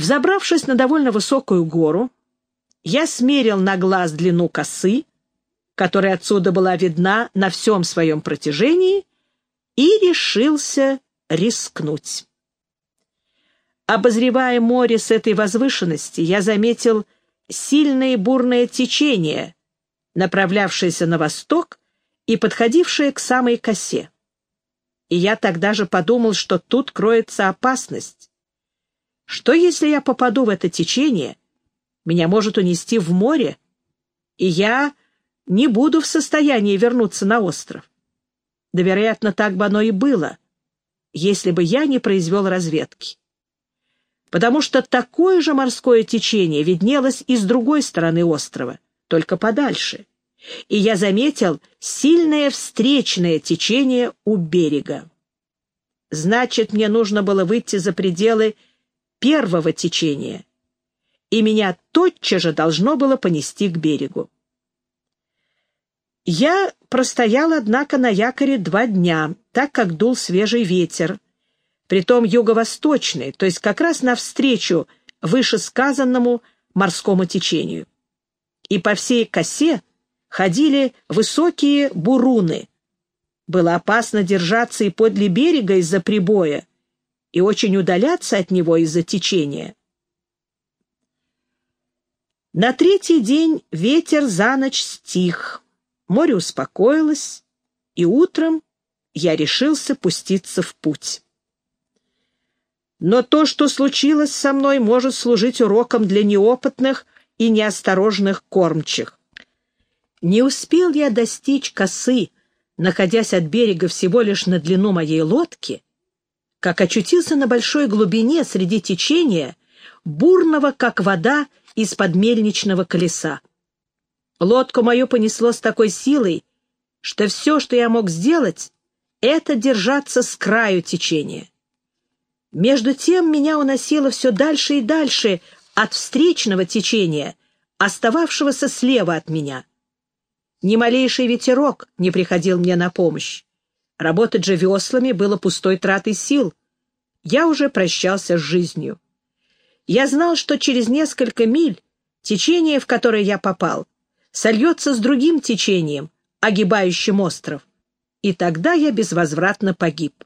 Взобравшись на довольно высокую гору, я смерил на глаз длину косы, которая отсюда была видна на всем своем протяжении, и решился рискнуть. Обозревая море с этой возвышенности, я заметил сильное бурное течение, направлявшееся на восток и подходившее к самой косе. И я тогда же подумал, что тут кроется опасность. Что, если я попаду в это течение, меня может унести в море, и я не буду в состоянии вернуться на остров? Да, вероятно, так бы оно и было, если бы я не произвел разведки потому что такое же морское течение виднелось и с другой стороны острова, только подальше, и я заметил сильное встречное течение у берега. Значит, мне нужно было выйти за пределы первого течения, и меня тотчас же должно было понести к берегу. Я простоял, однако, на якоре два дня, так как дул свежий ветер, притом юго-восточный, то есть как раз навстречу вышесказанному морскому течению. И по всей косе ходили высокие буруны. Было опасно держаться и подле берега из-за прибоя, и очень удаляться от него из-за течения. На третий день ветер за ночь стих, море успокоилось, и утром я решился пуститься в путь. Но то, что случилось со мной, может служить уроком для неопытных и неосторожных кормчих. Не успел я достичь косы, находясь от берега всего лишь на длину моей лодки, как очутился на большой глубине среди течения, бурного, как вода, из-под мельничного колеса. Лодку мою понесло с такой силой, что все, что я мог сделать, это держаться с краю течения. Между тем меня уносило все дальше и дальше от встречного течения, остававшегося слева от меня. Ни малейший ветерок не приходил мне на помощь. Работать же веслами было пустой тратой сил. Я уже прощался с жизнью. Я знал, что через несколько миль течение, в которое я попал, сольется с другим течением, огибающим остров, и тогда я безвозвратно погиб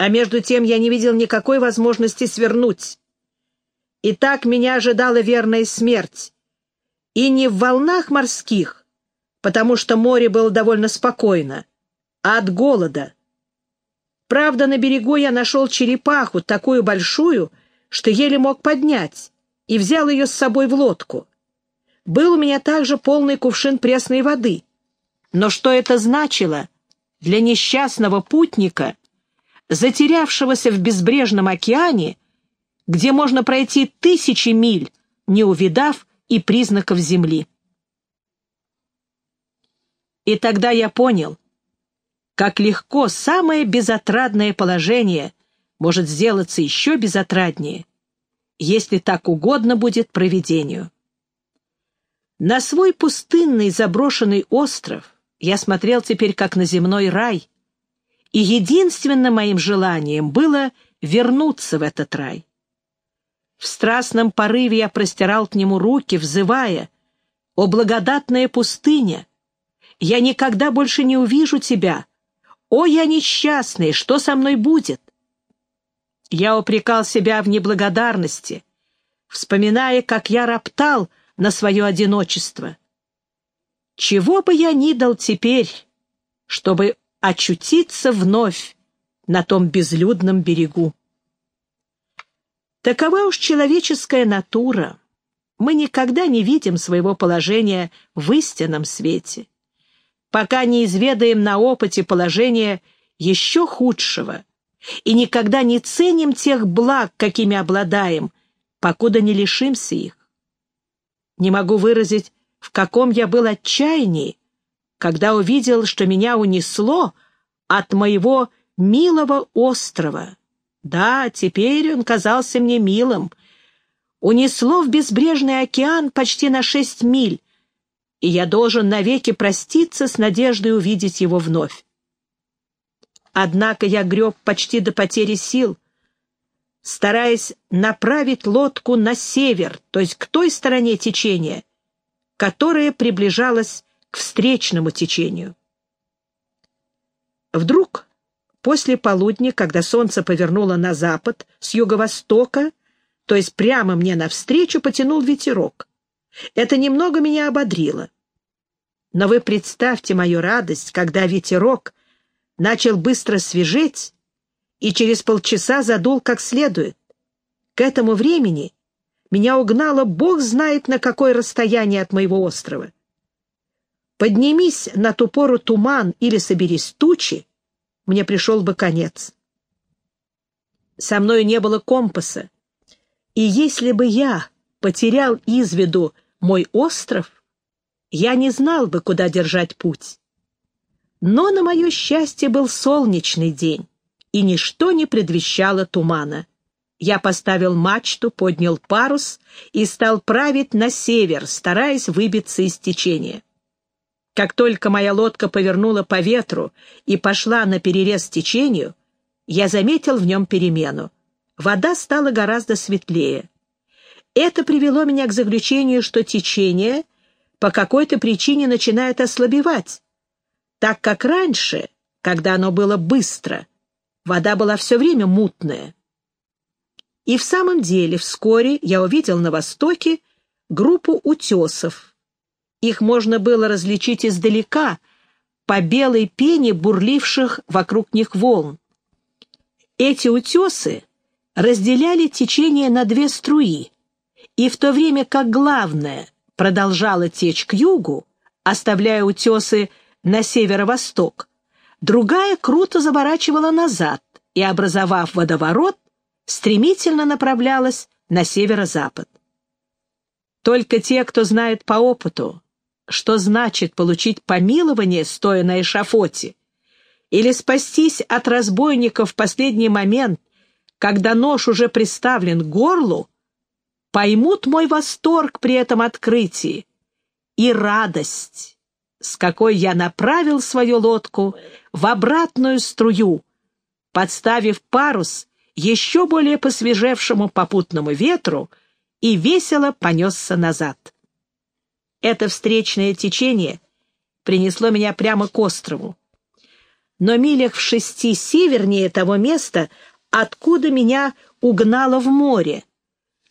а между тем я не видел никакой возможности свернуть. И так меня ожидала верная смерть. И не в волнах морских, потому что море было довольно спокойно, от голода. Правда, на берегу я нашел черепаху, такую большую, что еле мог поднять, и взял ее с собой в лодку. Был у меня также полный кувшин пресной воды. Но что это значило для несчастного путника, затерявшегося в безбрежном океане, где можно пройти тысячи миль, не увидав и признаков земли. И тогда я понял, как легко самое безотрадное положение может сделаться еще безотраднее, если так угодно будет проведению. На свой пустынный заброшенный остров я смотрел теперь как на земной рай — и единственным моим желанием было вернуться в этот рай. В страстном порыве я простирал к нему руки, взывая, «О, благодатная пустыня! Я никогда больше не увижу тебя! О, я несчастный! Что со мной будет?» Я упрекал себя в неблагодарности, вспоминая, как я роптал на свое одиночество. Чего бы я ни дал теперь, чтобы очутиться вновь на том безлюдном берегу. Такова уж человеческая натура. Мы никогда не видим своего положения в истинном свете, пока не изведаем на опыте положения еще худшего и никогда не ценим тех благ, какими обладаем, покуда не лишимся их. Не могу выразить, в каком я был отчаянии, когда увидел, что меня унесло от моего милого острова. Да, теперь он казался мне милым. Унесло в безбрежный океан почти на шесть миль, и я должен навеки проститься с надеждой увидеть его вновь. Однако я греб почти до потери сил. стараясь направить лодку на север, то есть к той стороне течения, которая приближалась к встречному течению. Вдруг, после полудня, когда солнце повернуло на запад с юго-востока, то есть прямо мне навстречу, потянул ветерок. Это немного меня ободрило. Но вы представьте мою радость, когда ветерок начал быстро свежеть и через полчаса задул как следует. К этому времени меня угнало бог знает на какое расстояние от моего острова. Поднимись на ту пору туман или соберись тучи, мне пришел бы конец. Со мной не было компаса, и если бы я потерял из виду мой остров, я не знал бы, куда держать путь. Но, на мое счастье, был солнечный день, и ничто не предвещало тумана. Я поставил мачту, поднял парус и стал править на север, стараясь выбиться из течения. Как только моя лодка повернула по ветру и пошла на перерез течению, я заметил в нем перемену. Вода стала гораздо светлее. Это привело меня к заключению, что течение по какой-то причине начинает ослабевать, так как раньше, когда оно было быстро, вода была все время мутная. И в самом деле вскоре я увидел на востоке группу утесов. Их можно было различить издалека по белой пене бурливших вокруг них волн. Эти утесы разделяли течение на две струи, и в то время как главное продолжало течь к югу, оставляя утесы на северо-восток, другая круто заворачивала назад и, образовав водоворот, стремительно направлялась на северо-запад. Только те, кто знает по опыту, что значит получить помилование, стоя на эшафоте, или спастись от разбойников в последний момент, когда нож уже приставлен к горлу, поймут мой восторг при этом открытии и радость, с какой я направил свою лодку в обратную струю, подставив парус еще более посвежевшему попутному ветру и весело понесся назад. Это встречное течение принесло меня прямо к острову. Но милях в шести севернее того места, откуда меня угнало в море,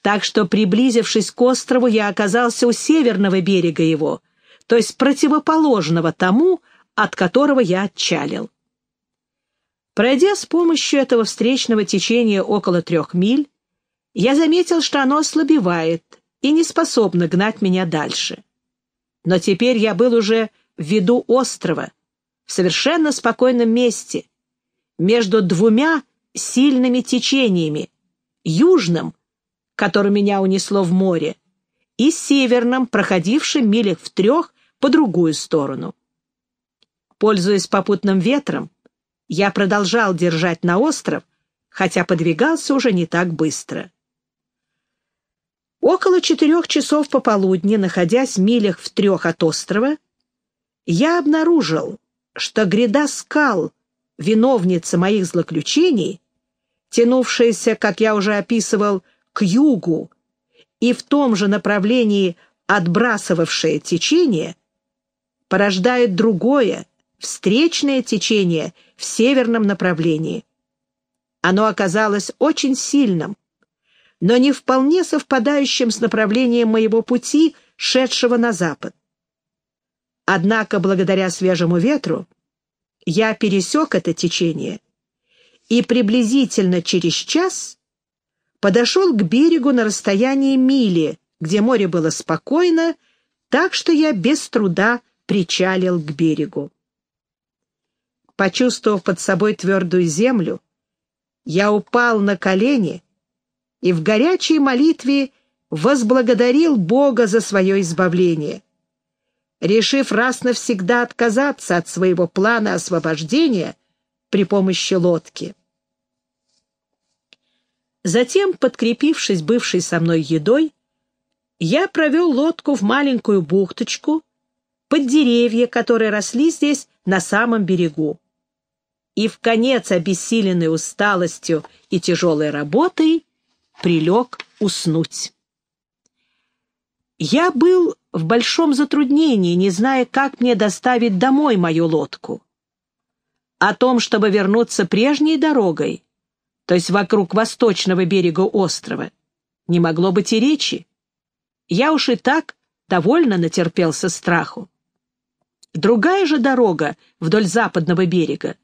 так что, приблизившись к острову, я оказался у северного берега его, то есть противоположного тому, от которого я отчалил. Пройдя с помощью этого встречного течения около трех миль, я заметил, что оно ослабевает и не способно гнать меня дальше. Но теперь я был уже в виду острова, в совершенно спокойном месте, между двумя сильными течениями, южным, которым меня унесло в море, и северным, проходившим милях в трех по другую сторону. Пользуясь попутным ветром, я продолжал держать на остров, хотя подвигался уже не так быстро. Около четырех часов пополудни, находясь в милях в трех от острова, я обнаружил, что гряда скал, виновница моих злоключений, тянувшаяся, как я уже описывал, к югу и в том же направлении отбрасывавшее течение, порождает другое, встречное течение в северном направлении. Оно оказалось очень сильным, но не вполне совпадающим с направлением моего пути, шедшего на запад. Однако, благодаря свежему ветру, я пересек это течение и приблизительно через час подошел к берегу на расстоянии мили, где море было спокойно, так что я без труда причалил к берегу. Почувствовав под собой твердую землю, я упал на колени и в горячей молитве возблагодарил Бога за свое избавление. Решив раз навсегда отказаться от своего плана освобождения при помощи лодки. Затем, подкрепившись бывшей со мной едой, я провел лодку в маленькую бухточку, под деревья, которые росли здесь на самом берегу. И в конец, обессиленной усталостью и тяжелой работой, прилег уснуть. Я был в большом затруднении, не зная, как мне доставить домой мою лодку. О том, чтобы вернуться прежней дорогой, то есть вокруг восточного берега острова, не могло быть и речи. Я уж и так довольно натерпелся страху. Другая же дорога вдоль западного берега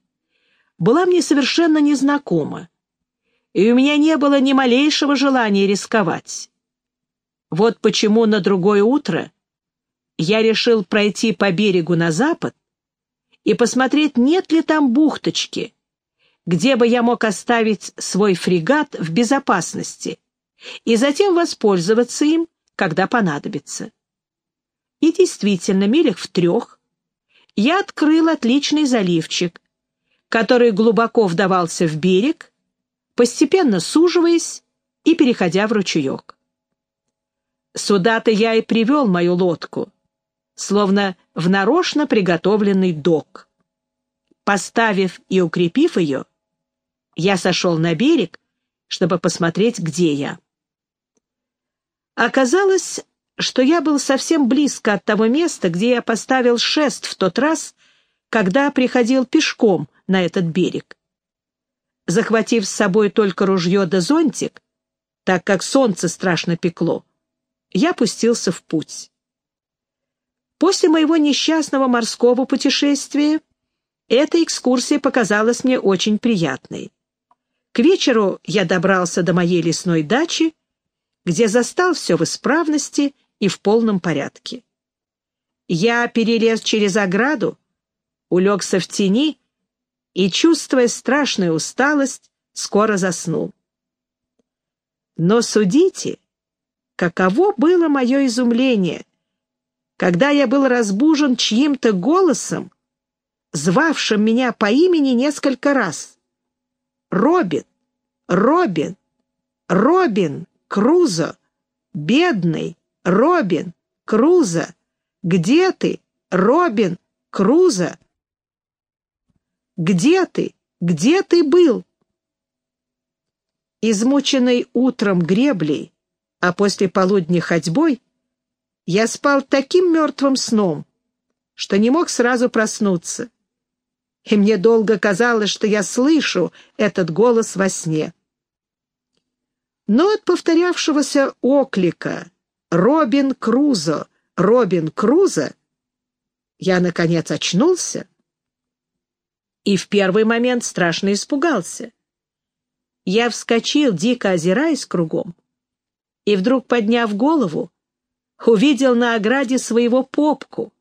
была мне совершенно незнакома, и у меня не было ни малейшего желания рисковать. Вот почему на другое утро я решил пройти по берегу на запад и посмотреть, нет ли там бухточки, где бы я мог оставить свой фрегат в безопасности и затем воспользоваться им, когда понадобится. И действительно, милях в трех я открыл отличный заливчик, который глубоко вдавался в берег, постепенно суживаясь и переходя в ручеек. Сюда-то я и привел мою лодку, словно в нарочно приготовленный док. Поставив и укрепив ее, я сошел на берег, чтобы посмотреть, где я. Оказалось, что я был совсем близко от того места, где я поставил шест в тот раз, когда приходил пешком на этот берег. Захватив с собой только ружье да зонтик, так как солнце страшно пекло, я пустился в путь. После моего несчастного морского путешествия эта экскурсия показалась мне очень приятной. К вечеру я добрался до моей лесной дачи, где застал все в исправности и в полном порядке. Я перелез через ограду, улегся в тени и, чувствуя страшную усталость, скоро заснул. Но судите, каково было мое изумление, когда я был разбужен чьим-то голосом, звавшим меня по имени несколько раз. «Робин! Робин! Робин! Крузо! Бедный! Робин! Крузо! Где ты, Робин! Крузо? Где ты? Где ты был?» Измученный утром греблей, а после полудня ходьбой, я спал таким мертвым сном, что не мог сразу проснуться. И мне долго казалось, что я слышу этот голос во сне. Но от повторявшегося оклика «Робин Крузо! Робин Крузо!» я, наконец, очнулся и в первый момент страшно испугался. Я вскочил, дико озираясь кругом, и вдруг, подняв голову, увидел на ограде своего попку.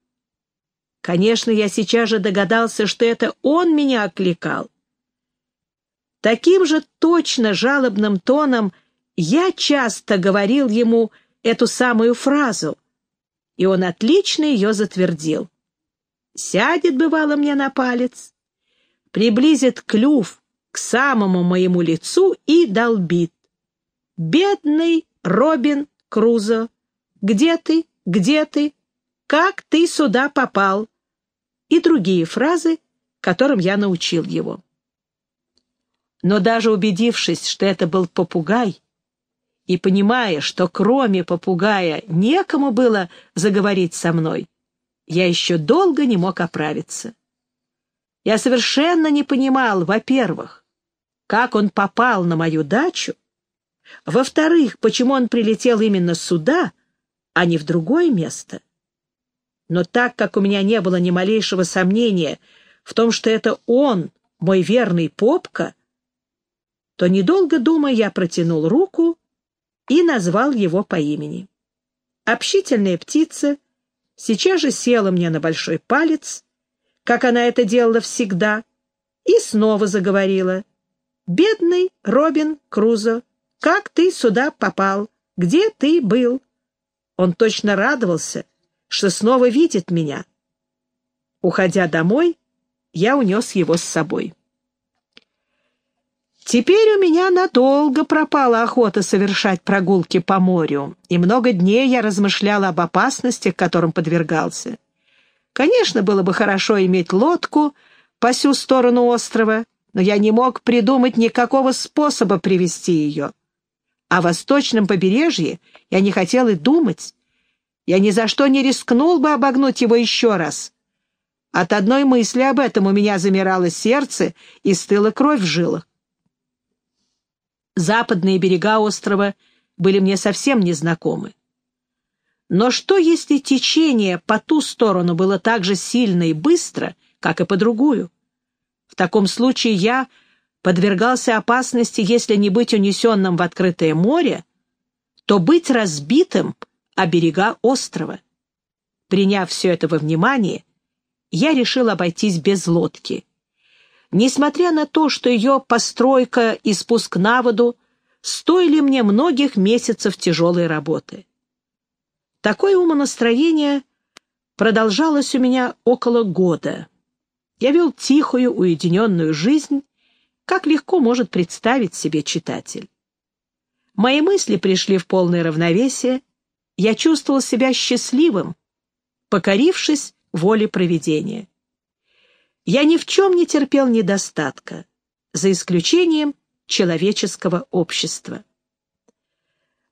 Конечно, я сейчас же догадался, что это он меня окликал. Таким же точно жалобным тоном я часто говорил ему эту самую фразу, и он отлично ее затвердил. Сядет, бывало, мне на палец, приблизит клюв к самому моему лицу и долбит. «Бедный Робин Крузо, где ты, где ты, как ты сюда попал?» И другие фразы, которым я научил его. Но даже убедившись, что это был попугай, и понимая, что кроме попугая некому было заговорить со мной, я еще долго не мог оправиться. Я совершенно не понимал, во-первых, как он попал на мою дачу, во-вторых, почему он прилетел именно сюда, а не в другое место. Но так как у меня не было ни малейшего сомнения в том, что это он, мой верный попка, то, недолго думая, я протянул руку и назвал его по имени. Общительная птица сейчас же села мне на большой палец, как она это делала всегда, и снова заговорила. «Бедный Робин Крузо, как ты сюда попал? Где ты был?» Он точно радовался, что снова видит меня. Уходя домой, я унес его с собой. Теперь у меня надолго пропала охота совершать прогулки по морю, и много дней я размышлял об опасностях, которым подвергался. Конечно, было бы хорошо иметь лодку по всю сторону острова, но я не мог придумать никакого способа привести ее. О восточном побережье я не хотел и думать. Я ни за что не рискнул бы обогнуть его еще раз. От одной мысли об этом у меня замирало сердце и стыла кровь в жилах. Западные берега острова были мне совсем незнакомы. Но что, если течение по ту сторону было так же сильно и быстро, как и по другую? В таком случае я подвергался опасности, если не быть унесенным в открытое море, то быть разбитым о берега острова. Приняв все это во внимание, я решил обойтись без лодки. Несмотря на то, что ее постройка и спуск на воду стоили мне многих месяцев тяжелой работы. Такое умонастроение продолжалось у меня около года. Я вел тихую, уединенную жизнь, как легко может представить себе читатель. Мои мысли пришли в полное равновесие, я чувствовал себя счастливым, покорившись воле провидения. Я ни в чем не терпел недостатка, за исключением человеческого общества.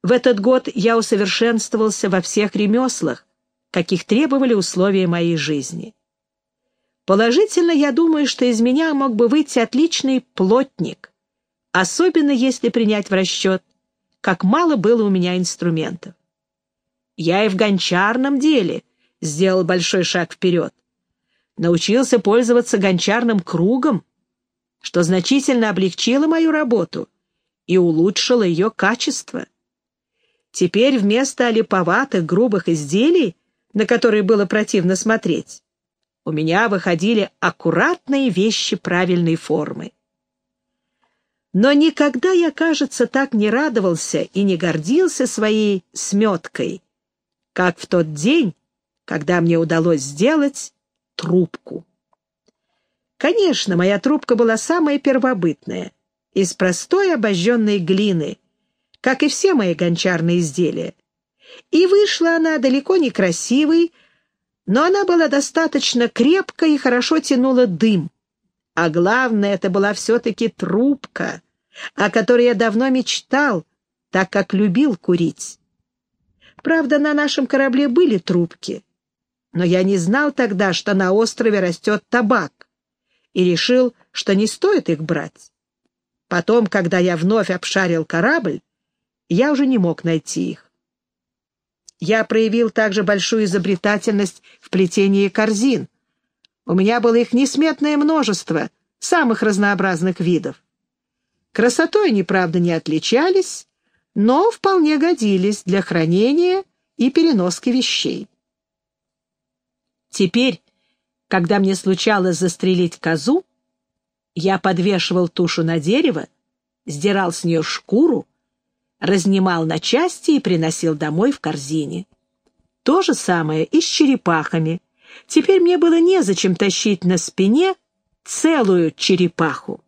В этот год я усовершенствовался во всех ремеслах, каких требовали условия моей жизни. Положительно, я думаю, что из меня мог бы выйти отличный плотник, особенно если принять в расчет, как мало было у меня инструментов. Я и в гончарном деле сделал большой шаг вперед. Научился пользоваться гончарным кругом, что значительно облегчило мою работу и улучшило ее качество. Теперь вместо олиповатых грубых изделий, на которые было противно смотреть, у меня выходили аккуратные вещи правильной формы. Но никогда я, кажется, так не радовался и не гордился своей сметкой, как в тот день, когда мне удалось сделать трубку. Конечно, моя трубка была самая первобытная, из простой обожженной глины, как и все мои гончарные изделия. И вышла она далеко не красивой, но она была достаточно крепкой и хорошо тянула дым. А главное, это была все-таки трубка, о которой я давно мечтал, так как любил курить. Правда, на нашем корабле были трубки, но я не знал тогда, что на острове растет табак, и решил, что не стоит их брать. Потом, когда я вновь обшарил корабль, я уже не мог найти их. Я проявил также большую изобретательность в плетении корзин. У меня было их несметное множество, самых разнообразных видов. Красотой они, правда, не отличались, но вполне годились для хранения и переноски вещей. Теперь, когда мне случалось застрелить козу, я подвешивал тушу на дерево, сдирал с нее шкуру, разнимал на части и приносил домой в корзине. То же самое и с черепахами. Теперь мне было незачем тащить на спине целую черепаху.